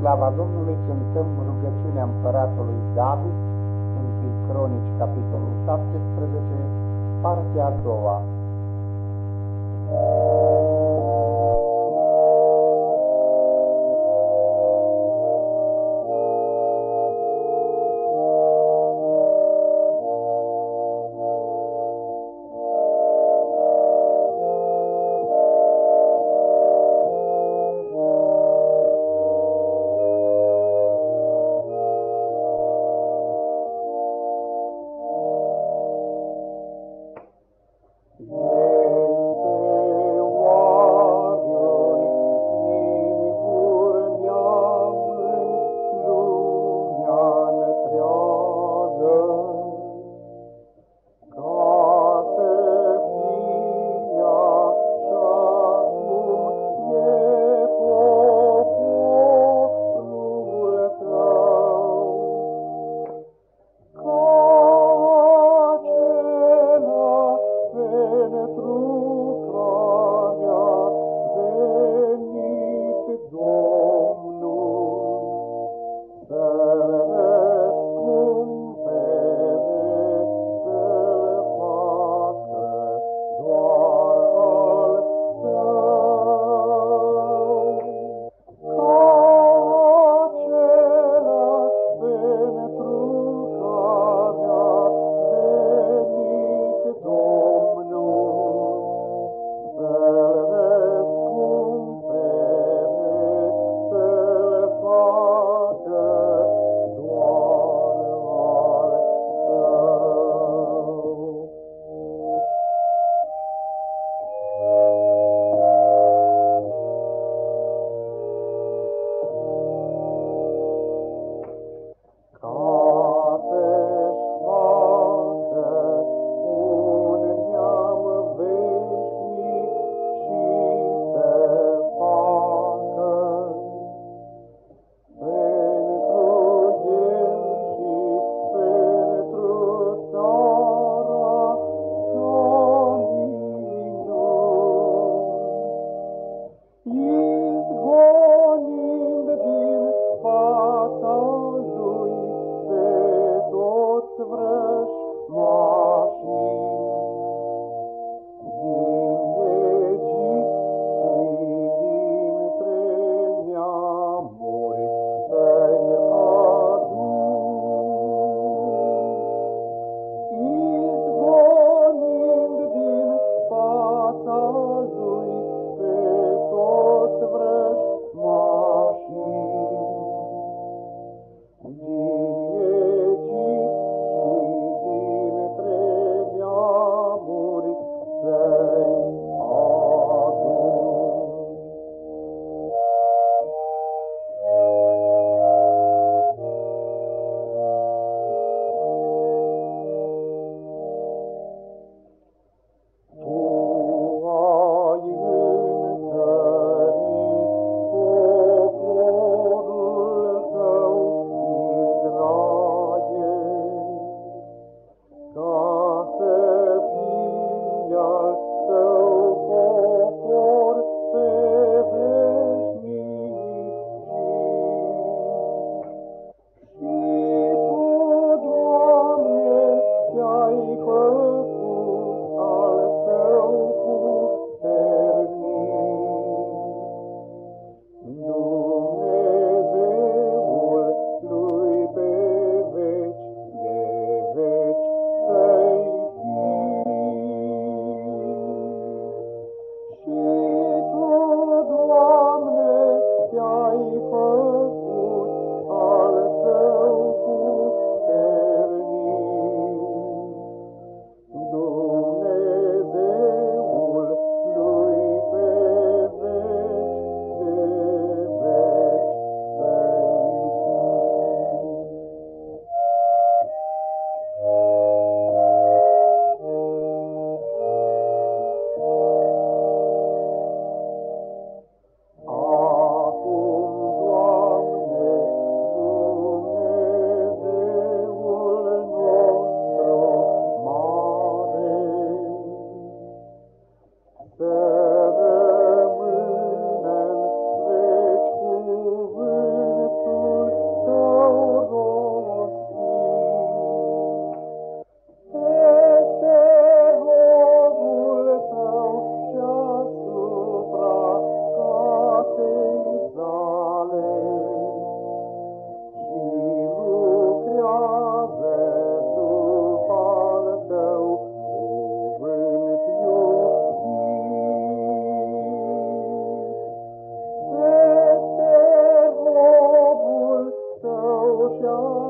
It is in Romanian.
slava Domnului cântăm rugăciunea împăratului David, 1 Cronici, capitolul 17, partea a doua. Thank you. show.